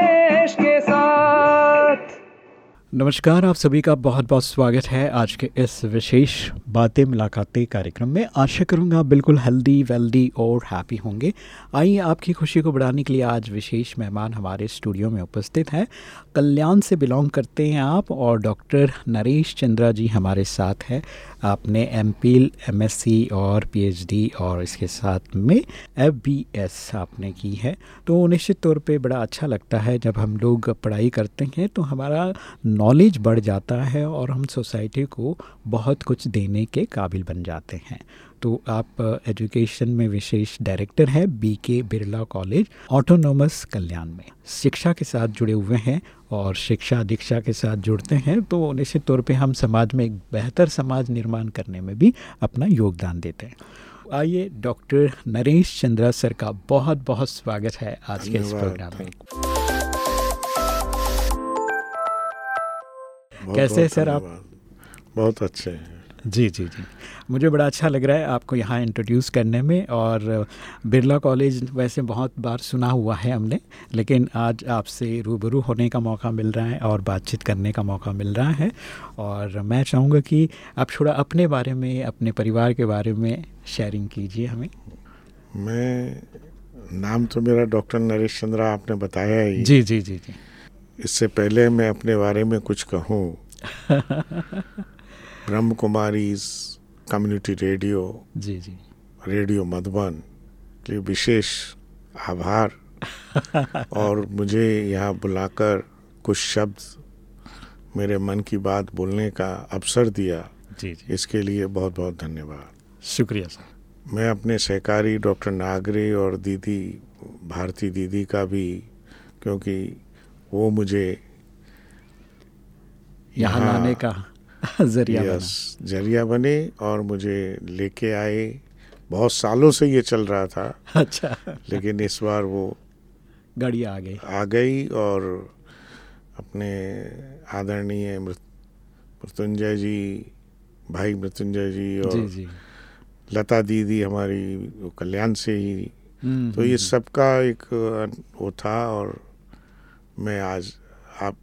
के साथ नमस्कार, आप सभी का बहुत बहुत स्वागत है आज के इस विशेष बातें, मुलाकातें कार्यक्रम में। आशा करूँगा बिल्कुल हेल्दी वेल्दी और हैप्पी होंगे। आइए आपकी खुशी को बढ़ाने के लिए आज विशेष मेहमान हमारे स्टूडियो में उपस्थित हैं। कल्याण से बिलोंग करते हैं आप और डॉक्टर नरेश चंद्रा जी हमारे साथ हैं। आपने एम पी और पीएचडी और इसके साथ में एफबीएस आपने की है। तो निश्चित तौर पर बड़ा अच्छा लगता है जब हम लोग पढ़ाई करते हैं तो हमारा नॉलेज बढ़ जाता है और हम सोसाइटी को बहुत कुछ देने के काबिल बन जाते हैं। तो आप एजुकेशन में विशेष डायरेक्टर हैं B K Birla college autonomous कल्याण में। शिक्षा के साथ जुड़े हुए हैं और शिक्षा दीक्षा के साथ जुड़ते हैं तो निश्चित तौर पे हम समाज में एक बेहतर समाज निर्माण करने में भी अपना योगदान देते हैं। आइए डॉक्टर नरेश चंद्रा सर का बहुत बहुत स्वागत है आज के इस प्रोग्राम में। कैसे सर आप? बहुत अच्छे हैं। जी जी जी। मुझे बड़ा अच्छा लग रहा है आपको यहाँ इंट्रोड्यूस करने में और बिरला कॉलेज वैसे बहुत बार सुना हुआ है हमने लेकिन आज आपसे रूबरू होने का मौका मिल रहा है और बातचीत करने का मौका मिल रहा है और मैं चाहूँगा कि आप थोड़ा अपने बारे में अपने परिवार के बारे में शेयरिंग कीजिए हमें। मैं नाम तो मेरा डॉक्टर नरेश चंद्रा आपने बताया ही। जी जी जी जी। इससे पहले मैं अपने बारे में कुछ कहूँ। ब्रह्म कुमारी कम्युनिटी रेडियो जी जी। रेडियो मधुबन के लिए विशेष आभार। और मुझे यहाँ बुलाकर कुछ शब्द मेरे मन की बात बोलने का अवसर दिया। जी जी। इसके लिए बहुत बहुत धन्यवाद। शुक्रिया सर। मैं अपने सहकारी डॉक्टर नागरे और दीदी भारती दीदी का भी क्योंकि वो मुझे यहाँ लाने का ज़रिया यस ज़रिया बने और मुझे लेके आए। बहुत सालों से ये चल रहा था। अच्छा। लेकिन इस बार वो गाड़ी आ गई। आ गई और अपने आदरणीय मृत्युंजय जी भाई मृत्युंजय जी और जी जी। लता दीदी हमारी कल्याण से ही। हम्म, तो ये हम्म, सबका एक वो था और मैं आज आप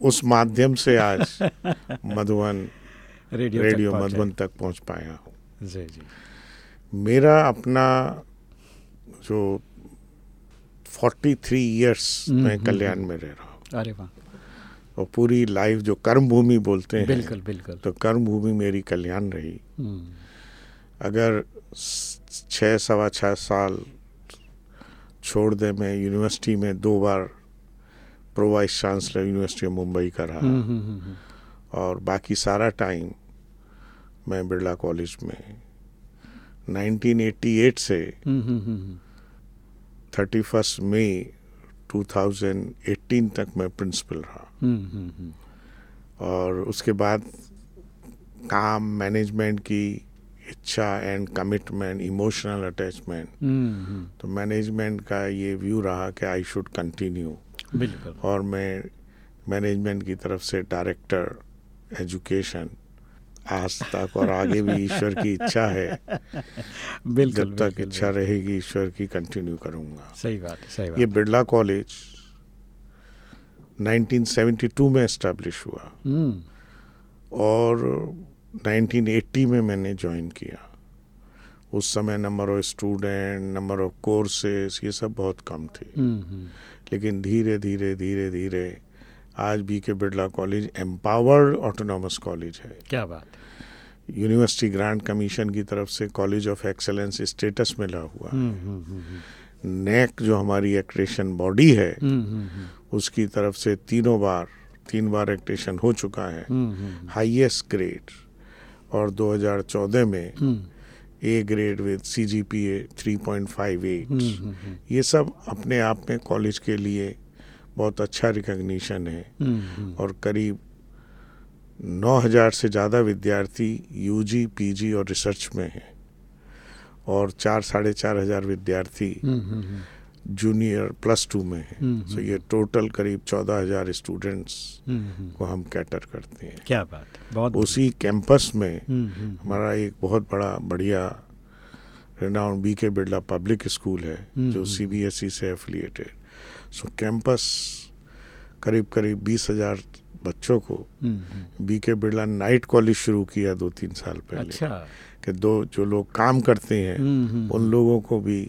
उस माध्यम से आज मधुबन रेडियो रेडियो मधुबन तक पहुँच पाया हूँ। जी जी। मेरा अपना जो 43 इयर्स हम्म, मैं हम्म, कल्याण में रह रहा हूँ। अरे वाह। और पूरी लाइफ जो कर्म भूमि बोलते हैं बिल्कुल बिल्कुल। तो कर्म भूमि मेरी कल्याण रही। हम्म, अगर छः सवा छः साल छोड़ दे मैं यूनिवर्सिटी में दो बार pro vice chancellor university of Mumbai का रहा और बाकी सारा टाइम मैं बिरला कॉलेज में 1988 से हम्म, 31 मई 2018 तक मैं प्रिंसिपल रहा। हम्म, हम्म, हम्म, और उसके बाद काम मैनेजमेंट की इच्छा एंड कमिटमेंट इमोशनल अटैचमेंट तो मैनेजमेंट का ये व्यू रहा कि आई शुड कंटिन्यू बिल्कुल। और मैं मैनेजमेंट की तरफ़ से डायरेक्टर एजुकेशन आज तक और आगे भी ईश्वर की इच्छा है। बिल्कुल जब तक इच्छा रहेगी ईश्वर की कंटिन्यू करूँगा। सही बात है सही बात ये बिरला कॉलेज 1972 में एस्टेब्लिश हुआ। हम्म, और 1980 में मैंने ज्वाइन किया। उस समय number of student number of courses ये सब बहुत कम थे। हम्म, हम्म, लेकिन धीरे धीरे धीरे धीरे आज B K Birla college empowered autonomous college है। क्या बात यूनिवर्सिटी ग्रांट कमीशन की तरफ़ से कॉलेज ऑफ़ एक्सेलेंस स्टेटस मिला हुआ हम्म, हम्म, हम्म, हम्म, नेक जो हमारी एक्रेशन बॉडी है उसकी तरफ़ से तीनों बार तीन बार एक्टेशन हो चुका है। हाईएस्ट ग्रेड और 2014 में A grade with C G P A three point five eight ये सब अपने आप में कॉलेज के लिए बहुत अच्छा रिकग्निशन है। हम्म, हम्म, और करीब 9000 से ज़्यादा विद्यार्थी यू जी पी जी और रिसर्च में हैं। और चार साढ़े चार हज़ार विद्यार्थी हम्म, जूनियर प्लस टू में है। हम्म, सो ये टोटल करीब चौदह हज़ार स्टूडेंट्स हम्म, हम्म, को हम कैटर करते हैं। क्या बात बहुत उसी कैंपस में हम्म, हम्म, हमारा एक बहुत बड़ा बढ़िया renowned B K Birla public school है हम्म, जो हम्म। सीबीएसई से एफिलिएटेड सो कैंपस करीब करीब बीस हज़ार बच्चों को हम्म, हम्म, B K Birla night college शुरू किया दो तीन साल पहले। अच्छा। कि दो जो लोग काम करते हैं हम्म, हम्म, उन लोगों को भी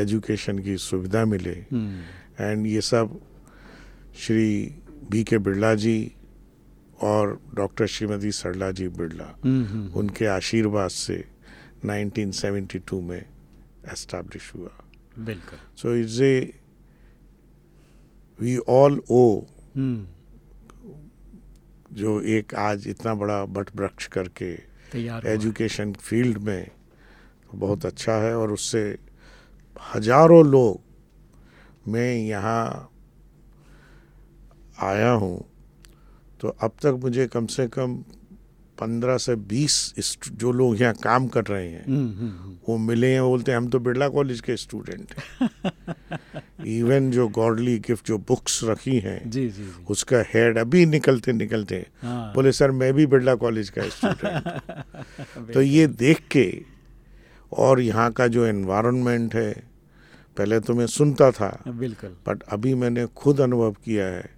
एजुकेशन की सुविधा मिले। हम्म, एंड ये सब श्री बी के बिरला जी और डॉक्टर श्रीमती सरला जी बिरला हम्म, हम्म, उनके आशीर्वाद से 1972 में एस्टैब्लिश हुआ। बिल्कुल। So it's a we all oh हम्म, जो एक आज इतना बड़ा बट वृक्ष करके एजुकेशन फ़ील्ड में तो बहुत अच्छा है और उससे हज़ारों लोग मैं यहाँ आया हूँ तो अब तक मुझे कम से कम पंद्रह से बीस जो लोग यहाँ काम कर रहे हैं हम्म, हम्म, हम्म, वो मिले हैं बोलते हैं हम तो बिरला कॉलेज के स्टूडेंट हैं। इवन जो गॉडली गिफ्ट जो बुक्स रखी हैं जी जी जी। उसका हेड अभी निकलते निकलते हाँ। बोले सर मैं भी बिरला कॉलेज का स्टूडेंट तो ये देख के और यहाँ का जो एनवायरनमेंट है पहले तो मैं सुनता था बिल्कुल। बट अभी मैंने खुद अनुभव किया है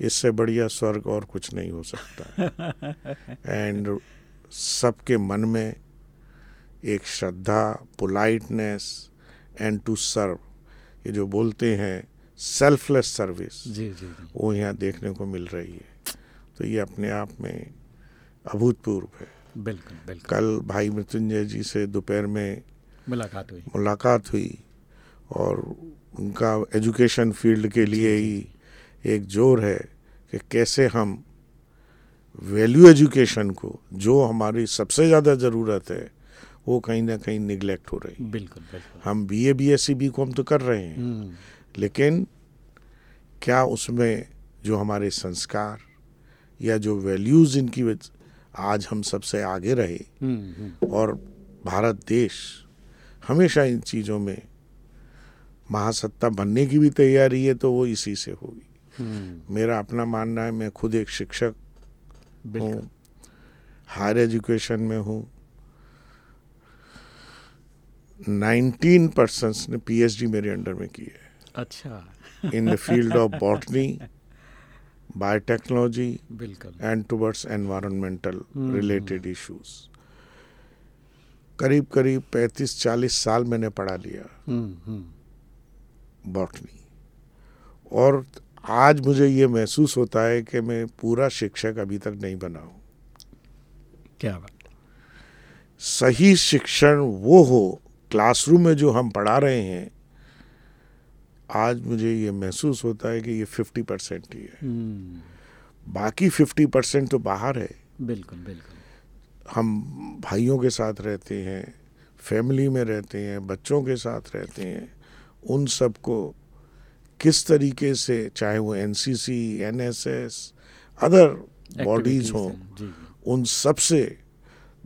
इससे बढ़िया स्वर्ग और कुछ नहीं हो सकता। एंड सबके मन में एक श्रद्धा पोलाइटनेस एंड टू सर्व ये जो बोलते हैं सेल्फलेस सर्विस जी जी। वो यहाँ देखने को मिल रही है। तो ये अपने आप में अभूतपूर्व है। बिल्कुल बिल्कुल। कल भाई मृत्युंजय जी से दोपहर में मुलाकात हुई। मुलाकात हुई और उनका एजुकेशन फ़ील्ड के लिए ही एक ज़ोर है कि कैसे हम वैल्यू एजुकेशन को जो हमारी सबसे ज़्यादा ज़रूरत है वो कहीं ना कहीं निगलेक्ट हो रही है। बिल्कुल बिल्कुल। हम B A B S C B को हम तो कर रहे हैं। हम्म, लेकिन क्या उसमें जो हमारे संस्कार या जो वैल्यूज़ इनकी आज हम सबसे आगे रहे। हम्म, हम्म, और भारत देश हमेशा इन चीज़ों में महासत्ता बनने की भी तैयारी है तो वो इसी से होगी। हम्म, मेरा अपना मानना है मैं खुद एक शिक्षक हूँ हायर एजुकेशन में हूँ। 19 पर्सन्स ने पीएचडी मेरे अंडर में की है। अच्छा। In the field of botany. Biotechnology बिल्कुल। And towards environmental hmm. Related issues करीब करीब 35-40 साल मैंने पढ़ा लिया। हम्म, हम्म, बॉटनी और आज मुझे ये महसूस होता है कि मैं पूरा शिक्षक अभी तक नहीं बना हूँ। क्या बात। सही शिक्षण वो हो क्लासरूम में जो हम पढ़ा रहे हैं आज मुझे ये महसूस होता है कि ये 50 परसेंट ही है। हम्म, बाकी 50 परसेंट तो बाहर है। बिल्कुल बिल्कुल। हम भाइयों के साथ रहते हैं फैमिली में रहते हैं बच्चों के साथ रहते हैं उन सबको किस तरीके से चाहे वो NCC NSS other bodies Activities हों हैं, जी। जी उन सबसे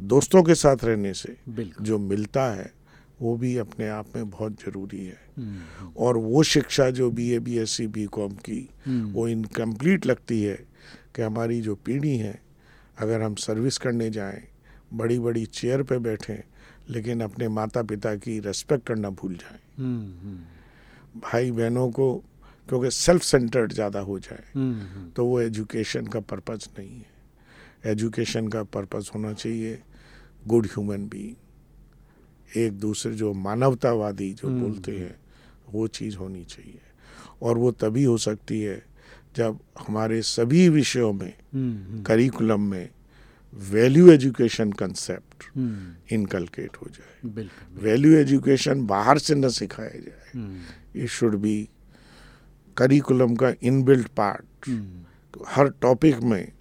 दोस्तों के साथ रहने से जो मिलता है वो भी अपने आप में बहुत ज़रूरी है। हम्म, और वो शिक्षा जो B A B S C B com की हम्म, वो इनकम्प्लीट लगती है कि हमारी जो पीढ़ी है अगर हम सर्विस करने जाएँ बड़ी बड़ी चेयर पे बैठें लेकिन अपने माता पिता की रेस्पेक्ट करना भूल जाएँ। हम्म, भाई बहनों को क्योंकि सेल्फ सेंटर्ड ज़्यादा हो जाए तो वो एजुकेशन का पर्पज़ नहीं है। एजुकेशन का पर्पज़ होना चाहिए। गुड ह्यूमन बीइंग एक दूसरे जो मानवतावादी जो हम्म। बोलते हैं वो चीज़ होनी चाहिए। और वो तभी हो सकती है जब हमारे सभी विषयों में हम्म, हम्म, करिकुलम में वैल्यू एजुकेशन कंसेप्ट हम्म, इनकलकेट हो जाए। वैल्यू एजुकेशन बाहर से न सिखाया जाए। हम्म, इट शुड बी करिकुलम का इनबिल्ट पार्ट हम्म, हर टॉपिक में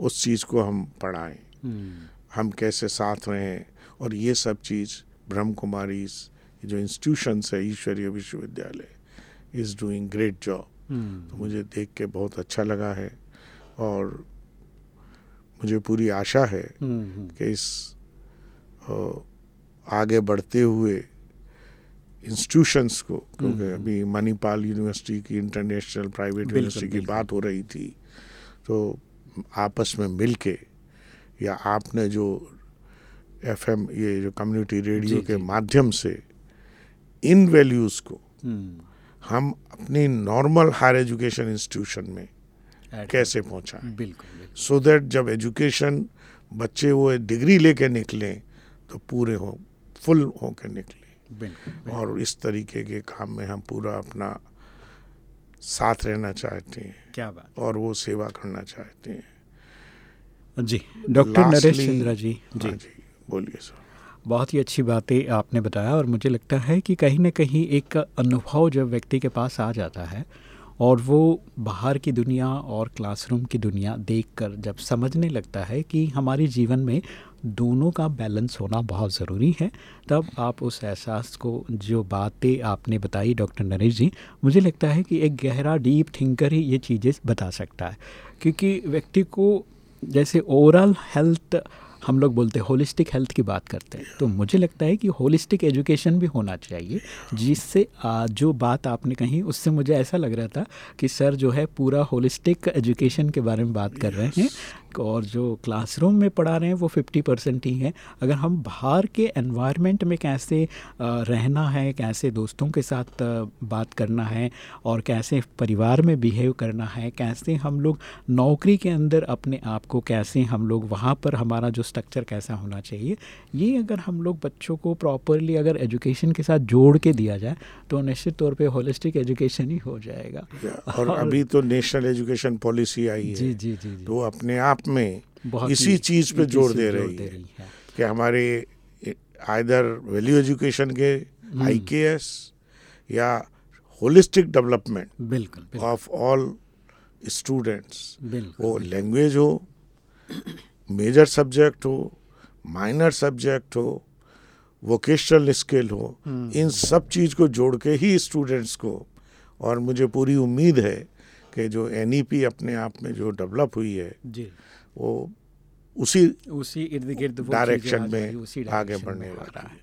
उस चीज़ को हम पढ़ाएँ। हम्म, हम कैसे साथ रहें। और ये सब चीज़ ब्रह्म कुमारी जो इंस्टीट्यूशंस है ईश्वरीय विश्वविद्यालय इज़ डूइंग ग्रेट जॉब तो मुझे देख के बहुत अच्छा लगा है और मुझे पूरी आशा है हम्म, हम्म, कि इस आगे बढ़ते हुए इंस्टीट्यूशंस को क्योंकि अभी मणिपाल यूनिवर्सिटी की इंटरनेशनल प्राइवेट यूनिवर्सिटी की बात हो रही थी तो आपस में मिल के या आपने जो एफएम ये जो कम्युनिटी रेडियो के माध्यम से इन वैल्यूज़ को हम अपनी नॉर्मल हायर एजुकेशन इंस्टीट्यूशन में कैसे पहुंचाएँ। बिल्कुल सो दैट जब एजुकेशन बच्चे वो डिग्री लेके निकलें तो पूरे हो फुल होकर निकले। बिल्कुल और इस तरीके के काम में हम पूरा अपना साथ रहना चाहते हैं। क्या बात। और वो सेवा करना चाहते हैं। जी डॉक्टर नरेश चंद्रा जी जी। हाँ जी। बोलिए सर। बहुत ही अच्छी बातें आपने बताया और मुझे लगता है कि कहीं ना कहीं एक अनुभव जब व्यक्ति के पास आ जाता है और वो बाहर की दुनिया और क्लासरूम की दुनिया देखकर जब समझने लगता है कि हमारे जीवन में दोनों का बैलेंस होना बहुत ज़रूरी है, तब आप उस एहसास को, जो बातें आपने बताई डॉक्टर नरेश जी, मुझे लगता है कि एक गहरा डीप थिंकर ही ये चीज़ें बता सकता है। क्योंकि व्यक्ति को जैसे ओवरऑल हेल्थ हम लोग बोलते हैं होलिस्टिक हेल्थ की बात करते हैं। तो मुझे लगता है कि होलिस्टिक एजुकेशन भी होना चाहिए, जिससे जो बात आपने कही, उससे मुझे ऐसा लग रहा था कि सर जो है पूरा होलिस्टिक एजुकेशन के बारे में बात कर रहे हैं। और जो क्लासरूम में पढ़ा रहे हैं वो फिफ्टी परसेंट ही है। अगर हम बाहर के एनवायरनमेंट में कैसे रहना है कैसे दोस्तों के साथ बात करना है और कैसे परिवार में बिहेव करना है कैसे हम लोग नौकरी के अंदर अपने आप को कैसे हम लोग वहाँ पर हमारा जो स्ट्रक्चर कैसा होना चाहिए ये अगर हम लोग बच्चों को प्रॉपरली अगर एजुकेशन के साथ जोड़ के दिया जाए तो निश्चित तौर पे होलिस्टिक एजुकेशन ही हो जाएगा। और अभी तो नेशनल एजुकेशन पॉलिसी आई है। जी जी जी जी। तो अपने आप में इसी चीज़ पे ज़ोर दे रही है कि हमारे आइदर वैल्यू एजुकेशन के। आई या होलिस्टिक डेवलपमेंट बिल्कुल बिल्कुल ऑफ़ ऑल स्टूडेंट्स वो लैंग्वेज हो मेजर सब्जेक्ट हो माइनर सब्जेक्ट हो वोकेशनल स्किल हो हम्म। इन सब चीज़ को जोड़ के ही स्टूडेंट्स को और मुझे पूरी उम्मीद है कि जो एनईपी अपने आप में जो डेवलप हुई है जी। वो उसी उसी इर्द गिर्द डायरेक्शन में उसी आगे बढ़ने वाला है।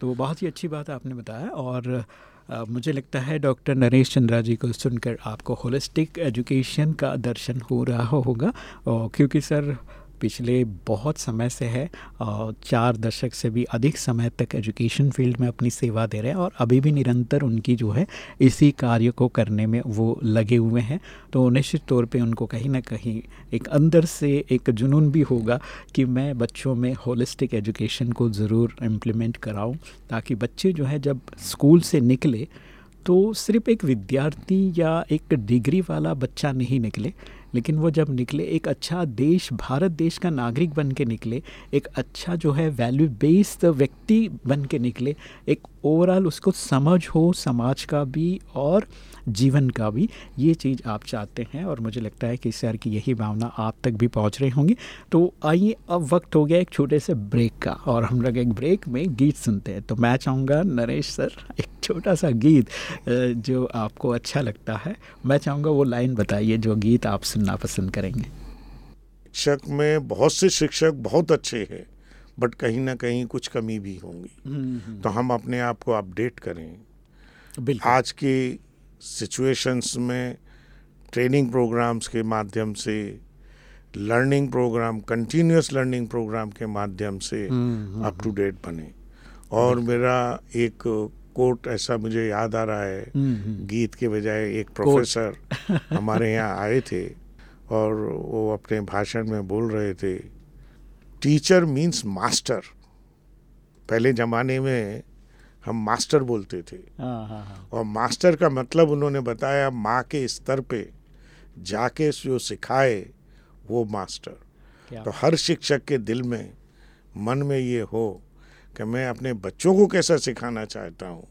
तो बहुत ही अच्छी बात आपने बताया और आ, मुझे लगता है डॉक्टर नरेश चंद्रा जी को सुनकर आपको होलिस्टिक एजुकेशन का दर्शन हो रहा होगा। और क्योंकि सर पिछले बहुत समय से है चार दशक से भी अधिक समय तक एजुकेशन फ़ील्ड में अपनी सेवा दे रहे हैं और अभी भी निरंतर उनकी जो है, इसी कार्य को करने में वो लगे हुए हैं। तो निश्चित तौर पे उनको कहीं ना कहीं एक अंदर से एक जुनून भी होगा कि मैं बच्चों में होलिस्टिक एजुकेशन को ज़रूर इम्प्लीमेंट कराऊँ, ताकि बच्चे जो है, जब स्कूल से निकले तो सिर्फ़ एक विद्यार्थी या एक डिग्री वाला बच्चा नहीं निकले। लेकिन वो जब निकले, एक अच्छा देश, भारत देश का नागरिक बन के निकले, एक अच्छा जो है वैल्यू बेस्ड व्यक्ति बन के निकले, एक ओवरऑल उसको समझ हो समाज का भी और जीवन का भी, ये चीज़ आप चाहते हैं और मुझे लगता है कि सर की यही भावना आप तक भी पहुँच रही होंगी। तो आइए, अब वक्त हो गया एक छोटे से ब्रेक का और हम लोग एक ब्रेक में गीत सुनते हैं। तो मैं चाहूँगा नरेश सर, एक छोटा सा गीत जो आपको अच्छा लगता है। मैं चाहूँगा वो लाइन बताइए जो गीत आप सुनना पसंद करेंगे। शिक्षक में बहुत से शिक्षक बहुत अच्छे हैं बट कहीं ना कहीं कुछ कमी भी होंगी। तो हम अपने आप को अपडेट करें। आज की सिचुएशंस में ट्रेनिंग प्रोग्राम्स के माध्यम से learning program continuous learning program के माध्यम से अप टू डेट बने। और मेरा एक कोट ऐसा मुझे याद आ रहा है गीत के बजाय एक प्रोफेसर हमारे यहाँ आए थे। और वो अपने भाषण में बोल रहे थे टीचर मीन्स मास्टर पहले ज़माने में हम मास्टर बोलते थे। हाँ हाँ हाँ। और मास्टर का मतलब उन्होंने बताया माँ के स्तर पे जाके जो सिखाए वो मास्टर तो हर शिक्षक के दिल में मन में ये हो कि मैं अपने बच्चों को कैसा सिखाना चाहता हूँ।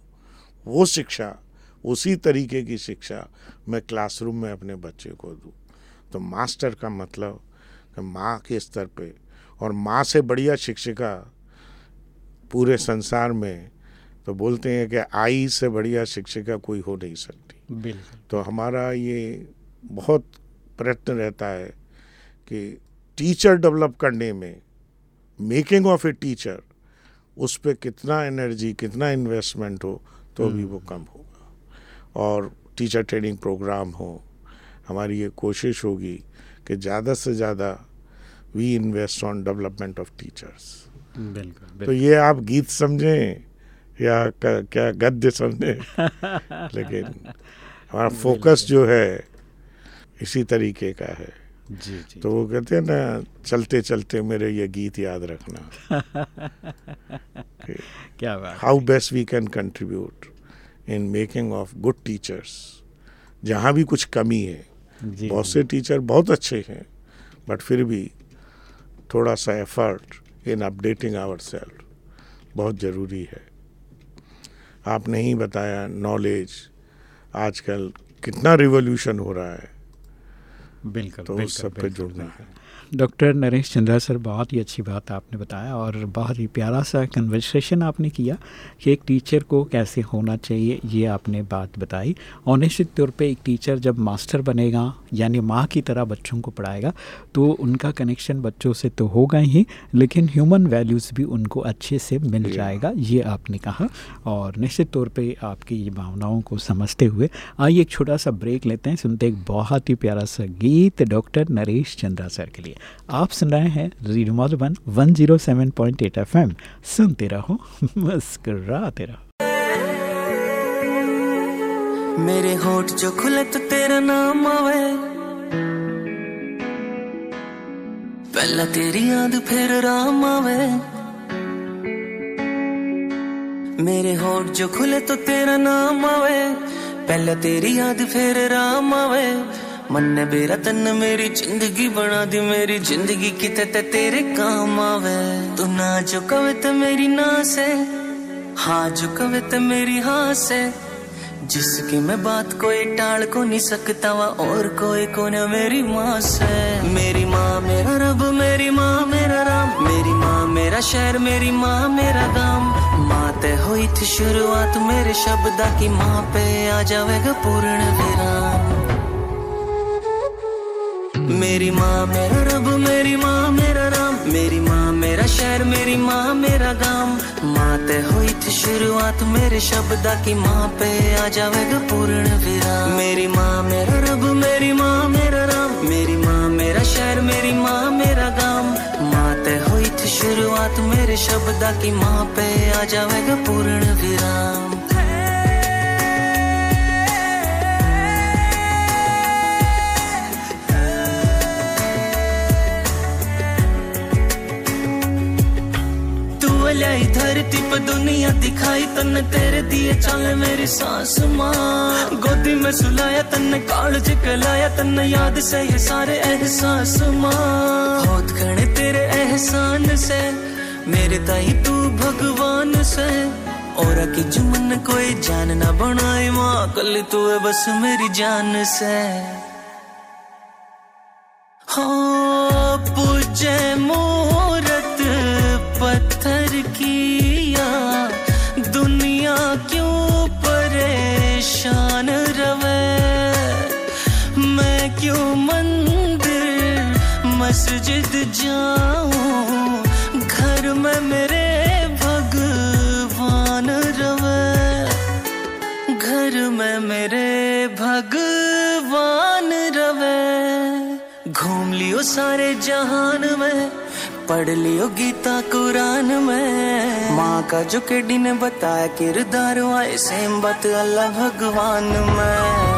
वो शिक्षा उसी तरीके की शिक्षा मैं क्लासरूम में अपने बच्चे को दूँ। तो मास्टर का मतलब माँ के स्तर पे और माँ से बढ़िया शिक्षिका पूरे संसार में तो बोलते हैं कि आई से बढ़िया शिक्षिका कोई हो नहीं सकती। बिल्कुल। तो हमारा ये बहुत प्रयत्न रहता है कि टीचर डेवलप करने में मेकिंग ऑफ़ ए टीचर उस पर कितना एनर्जी कितना इन्वेस्टमेंट हो तो भी वो कम होगा। और टीचर ट्रेनिंग प्रोग्राम हो हमारी ये कोशिश होगी कि ज़्यादा से ज़्यादा we invest on development of teachers बिल्कुल तो ये आप गीत समझें या क्या गद्य समझें? लेकिन हमारा फोकस जो है इसी तरीके का है। जी जी तो वो कहते हैं ना चलते चलते मेरे ये गीत याद रखना। क्या बात how best we can contribute in making of good teachers जहाँ भी कुछ कमी है। बहुत से टीचर बहुत अच्छे हैं बट फिर भी थोड़ा सा effort in updating our self बहुत ज़रूरी है। आपने ही बताया नॉलेज आजकल कितना रिवोल्यूशन हो रहा है। बिल्कुल तो बिल्कुल, उस सब पे जुड़ना है डॉक्टर नरेश चंद्रा सर, बहुत ही अच्छी बात आपने बताया और बहुत ही प्यारा सा कन्वर्सेशन आपने किया कि एक टीचर को कैसे होना चाहिए, ये आपने बात बताई। और निश्चित तौर पे एक टीचर जब मास्टर बनेगा यानी माँ की तरह बच्चों को पढ़ाएगा तो उनका कनेक्शन बच्चों से तो होगा ही लेकिन ह्यूमन वैल्यूज़ भी उनको अच्छे से मिल जाएगा ये आपने कहा। और निश्चित तौर पे आपकी ये भावनाओं को समझते हुए आइए एक छोटा सा ब्रेक लेते हैं सुनते एक बहुत ही प्यारा सा गीत डॉक्टर नरेश चंद्रा सर के लिए। आप सुन रहे हैं रेडियो मधुबन 107.8 एफएम सुनते रहो मुस्कुराते रहो। मेरे होठ जो खुले तो तेरा नाम आवे। पहला तेरी याद फिर राम आवे। मेरे होठ जो खुले तो तेरा नाम आवे। पहला तेरी याद फिर राम आवे। मन बेरा तन मेरी ज़िंदगी बना दी, मेरी ज़िंदगी किते ते तेरे काम आवे। तू ना जो कवे तो मेरी ना से हाँ जो कवे तो मेरी हाँ। से जिसकी मैं बात कोई टाल को नहीं सकता वा और कोई को न मेरी माँ से। मेरी माँ, मेरा रब, मेरी माँ, मेरा राम। मेरी माँ, मेरा शहर, मेरी माँ, मेरा गाँव माँ ते हुई थी शुरुआत मेरे शब्द की, माँ पे आ जाएगा पूर्ण विराम। मेरी माँ, मेरा रब, मेरी माँ, मेरा राम। मेरी माँ, मेरा शहर, मेरी माँ, मेरा गाँव माँ ते हुई शुरुआत मेरे शब्दा की माँ पे। आ जाएगा पूर्ण विराम। मेरी माँ, मेरा रब, मेरी माँ, मेरा राम। मेरी माँ, मेरा शहर, मेरी माँ, मेरा गाँव माते हुई थी शुरुआत मेरे शब्दा की माँ पे। आ जाएगा पूर्ण विराम। लाई धरती पर दुनिया दिखाई, तन्ने तेरे दिए चाले मेरी सास माँ गोदी में सुलाया, तन्ने कालज कलाया तन्ने याद से ये सारे एहसास माँ बहुत घने तेरे एहसान से, मेरे ताई तू भगवान से। और की जुमन कोई जान ना बनाए, माँ, कल तू है बस मेरी जान से। हो, पूजे मूरत पत्थर किया, दुनिया क्यों परेशान रवे? मैं क्यों मंदिर, मस्जिद जाऊँ, घर में मेरे भगवान रवे? घर में मेरे भगवान रवे। घूम लियो सारे जहान में पढ़ लियो गीता कुरान में। माँ का जो केडी ने बताया, किरदार आए सेम बत अल्लाह भगवान में।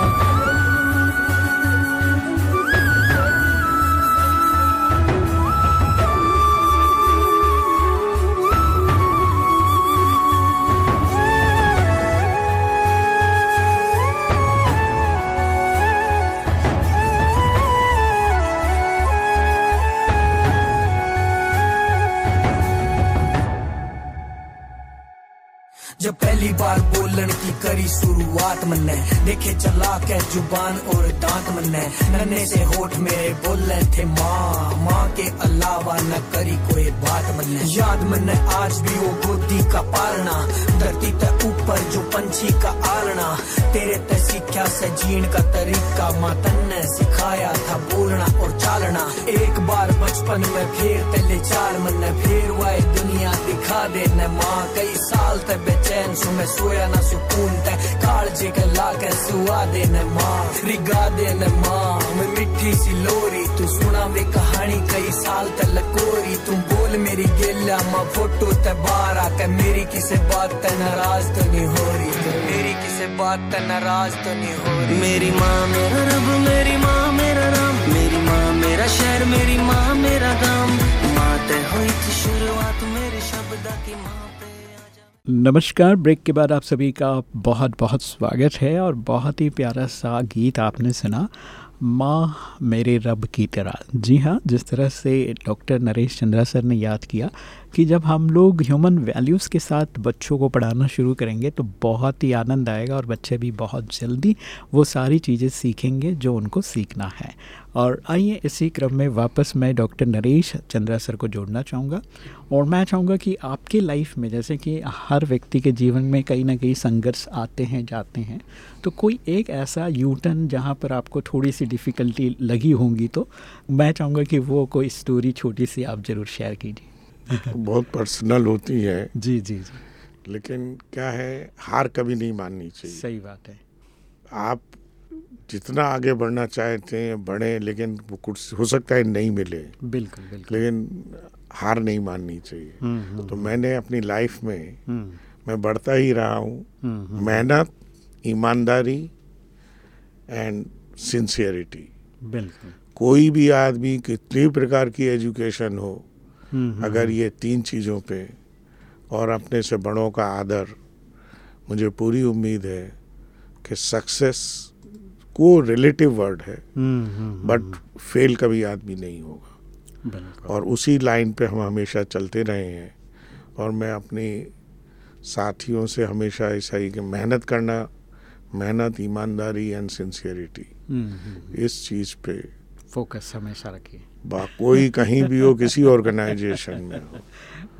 करी शुरुआत मन्ने। देखे चला के ज़ुबान और दांत मन्ने। नन्हे से होठ मेरे बोले थे, माँ माँ के अलावा न करी कोई बात मन्ने। याद मन्ने, आज भी वो गोदी का पालना। धरती ते ऊपर जो पंछी का आलना। तेरे ते सीखा से जीण का तरीका माँ तन्ने सिखाया था बोलना और चालना। एक बार बचपन में फिर तेले चार मन्ने, फिर वाए दुनिया दिखा दे न माँ, कई साल ते बेचैन सु मैं, सोया ना सुकून ते कालजे के लाके सुआ दे न माँ, रिगा दे न माँ। मैं मिठी सी लोरी, तू सुना वे कहानी, कई साल ते लकोरी। तू बोल मेरी गेला माँ, फ़ोटो ते बाहर आके मेरी किसे बात ते नाराज़ तो नहीं हो रही। तो मेरी किसे बात ते नाराज़ तो नहीं हो रही। मेरी माँ, मेरा रब, मेरी माँ, मेरा राम। मेरी माँ, मेरा शहर, मेरी माँ, मेरा गाम। माँ, ते हुई थी शुरुआत नमस्कार, ब्रेक के बाद आप सभी का बहुत बहुत स्वागत है और बहुत ही प्यारा सा गीत आपने सुना, माँ मेरे रब की तरह। जी हाँ जिस तरह से डॉक्टर नरेश चंद्रा सर ने याद किया कि जब हम लोग ह्यूमन वैल्यूज़ के साथ बच्चों को पढ़ाना शुरू करेंगे तो बहुत ही आनंद आएगा और बच्चे भी बहुत जल्दी वो सारी चीज़ें सीखेंगे जो उनको सीखना है। और आइए इसी क्रम में वापस मैं डॉक्टर नरेश चंद्रा सर को जोड़ना चाहूँगा और मैं चाहूँगा कि आपके लाइफ में, जैसे कि हर व्यक्ति के जीवन में कहीं ना कहीं संघर्ष आते हैं, जाते हैं तो कोई एक ऐसा यूटर्न जहाँ पर आपको थोड़ी सी डिफ़िकल्टी लगी होंगी तो मैं चाहूँगा कि वो कोई स्टोरी छोटी सी आप ज़रूर शेयर कीजिए। बहुत पर्सनल होती है। जी जी जी। लेकिन क्या है हार कभी नहीं माननी चाहिए। सही बात है। आप जितना आगे बढ़ना चाहते हैं बढ़े लेकिन वो कुछ हो सकता है नहीं मिले। बिल्कुल बिल्कुल। लेकिन हार नहीं माननी चाहिए। हम्म, हम्म, तो मैंने अपनी लाइफ में हम्म, मैं बढ़ता ही रहा हूँ। हम्म, हम्म, मेहनत ईमानदारी एंड सिंसियरिटी बिल्कुल। कोई भी आदमी कितनी प्रकार की एजुकेशन हो हम्म, हम्म, अगर ये तीन चीज़ों पे और अपने से बड़ों का आदर मुझे पूरी उम्मीद है कि सक्सेस को रिलेटिव वर्ड है हम्म, हम्म, बट फेल कभी आदमी नहीं होगा। और उसी लाइन पे हम हमेशा चलते रहे हैं और मैं अपनी साथियों से हमेशा ऐसा ही कि मेहनत करना मेहनत ईमानदारी एंड सिंसियरिटी हम्म, हम्म, इस चीज़ पे फोकस हमेशा रखिए। कोई कहीं भी हो किसी ऑर्गेनाइजेशन में हो।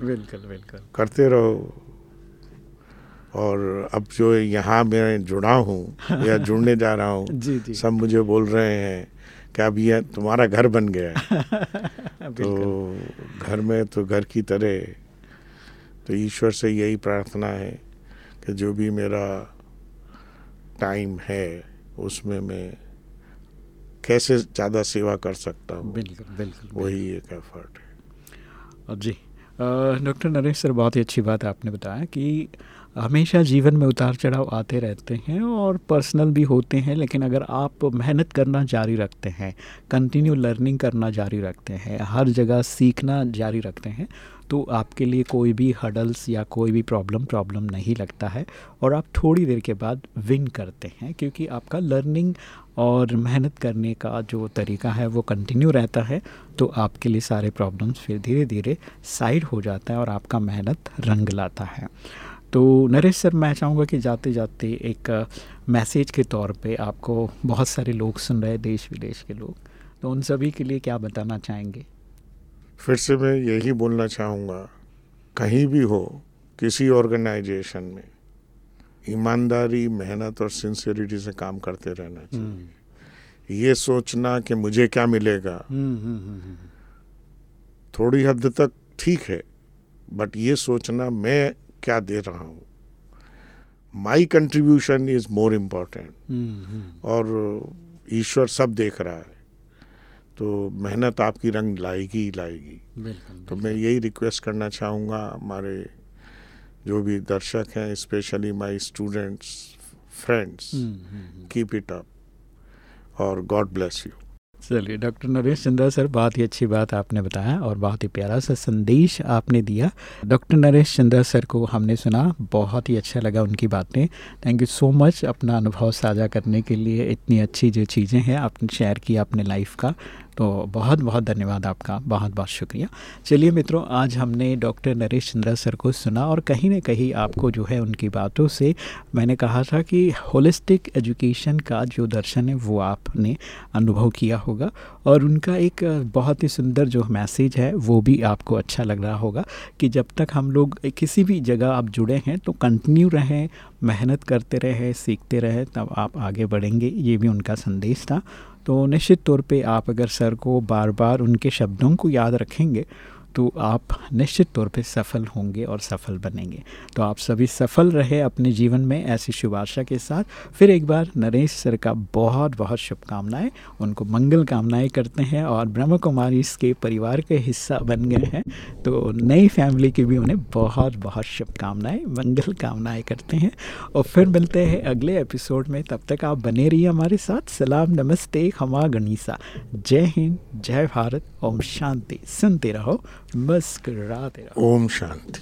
बिल्कुल बिल्कुल। करते रहो। और अब जो यहाँ मैं जुड़ा हूँ या जुड़ने जा रहा हूँ सब मुझे बोल रहे हैं कि अब यह तुम्हारा घर बन गया है। तो घर में तो घर की तरह तो ईश्वर से यही प्रार्थना है कि जो भी मेरा टाइम है उसमें मैं कैसे ज़्यादा सेवा कर सकता हूँ? बिल्कुल बिल्कुल वही एक एफर्ट है। और जी डॉक्टर नरेश सर बहुत ही अच्छी बात आपने बताया कि हमेशा जीवन में उतार चढ़ाव आते रहते हैं और पर्सनल भी होते हैं लेकिन अगर आप मेहनत करना जारी रखते हैं कंटिन्यू लर्निंग करना जारी रखते हैं हर जगह सीखना जारी रखते हैं तो आपके लिए कोई भी हडल्स या कोई भी प्रॉब्लम प्रॉब्लम नहीं लगता है और आप थोड़ी देर के बाद विन करते हैं क्योंकि आपका लर्निंग और मेहनत करने का जो तरीका है वो कंटिन्यू रहता है तो आपके लिए सारे प्रॉब्लम्स फिर धीरे धीरे साइड हो जाता है और आपका मेहनत रंग लाता है। तो नरेश सर, मैं चाहूँगा कि जाते जाते एक मैसेज के तौर पे आपको बहुत सारे लोग सुन रहे हैं देश विदेश के लोग। तो उन सभी के लिए क्या बताना चाहेंगे? फिर से मैं यही बोलना चाहूँगा कहीं भी हो किसी ऑर्गेनाइजेशन में ईमानदारी मेहनत और सिंसियरिटी से काम करते रहना चाहिए। ये सोचना कि मुझे क्या मिलेगा हम्म, हम्म, हम्म, हम्म, थोड़ी हद तक ठीक है बट ये सोचना मैं क्या दे रहा हूँ। My contribution is more important हम्म, हम्म, और ईश्वर सब देख रहा है। तो मेहनत आपकी रंग लाएगी ही लाएगी। बिल्कुल तो मैं यही रिक्वेस्ट करना चाहूँगा हमारे जो भी दर्शक हैं specially my students friends. Keep it up और गॉड ब्लेस यू चलिए डॉक्टर नरेश चंद्रा सर बहुत ही अच्छी बात आपने बताया और बहुत ही प्यारा सा संदेश आपने दिया। डॉक्टर नरेश चंद्रा सर को हमने सुना बहुत ही अच्छा लगा उनकी बातें। थैंक यू सो मच अपना अनुभव साझा करने के लिए। इतनी अच्छी जो चीज़ें हैं आपने शेयर किया अपने लाइफ का। तो बहुत बहुत धन्यवाद आपका, बहुत बहुत शुक्रिया। चलिए मित्रों, आज हमने डॉक्टर नरेश चंद्रा सर को सुना और कहीं ना कहीं आपको जो है उनकी बातों से मैंने कहा था कि होलिस्टिक एजुकेशन का जो दर्शन है वो आपने अनुभव किया होगा और उनका एक बहुत ही सुंदर जो मैसेज है वो भी आपको अच्छा लग रहा होगा कि जब तक हम लोग किसी भी जगह आप जुड़े हैं तो कंटिन्यू रहें, मेहनत करते रहें, सीखते रहें, तब आप आगे बढ़ेंगे, ये भी उनका संदेश था। तो निश्चित तौर पे आप अगर सर को बार बार उनके शब्दों को याद रखेंगे तो आप निश्चित तौर पे सफल होंगे और सफल बनेंगे। तो आप सभी सफल रहे अपने जीवन में ऐसी शुभ आशा के साथ। फिर एक बार नरेश सर का बहुत बहुत शुभकामनाएँ। उनको मंगल कामनाएँ करते हैं और ब्रह्म कुमारी इसके परिवार के हिस्सा बन गए हैं। तो नई फैमिली की भी उन्हें बहुत बहुत शुभकामनाएँ, मंगल कामनाएँ करते हैं। और फिर मिलते हैं अगले एपिसोड में। तब तक आप बने रहिए हमारे साथ। सलाम, नमस्ते खमा गणिसा। जय हिंद, जय भारत। ओम शांति। सुनते रहो। मुस्कुराते ओम शांति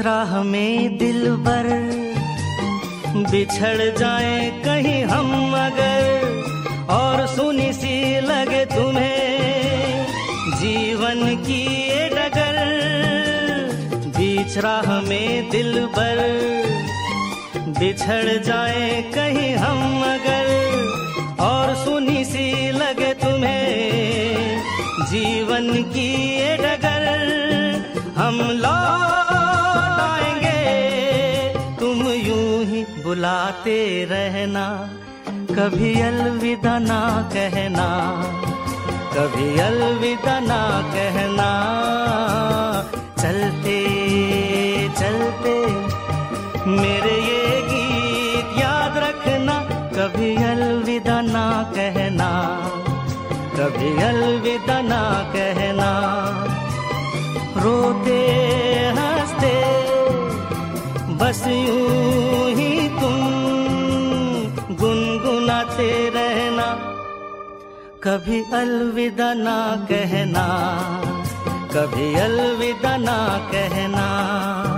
राह में दिल पर बिछड़ जाए कहीं हम अगर, और सुनी सी लगे तुम्हें जीवन की ये डगर। बीच राह में दिल पर बिछड़ जाए कहीं हम अगर, और सुनी सी लगे तुम्हें जीवन की ये डगर। हम लौट बुलाते रहना, कभी अलविदा ना कहना, कभी अलविदा ना कहना। चलते चलते, मेरे ये गीत याद रखना, कभी अलविदा ना कहना, कभी अलविदा ना कहना। रोते, हँसते, बस यूँ गुनगुनाते रहना कभी अलविदा ना कहना कभी अलविदा ना कहना।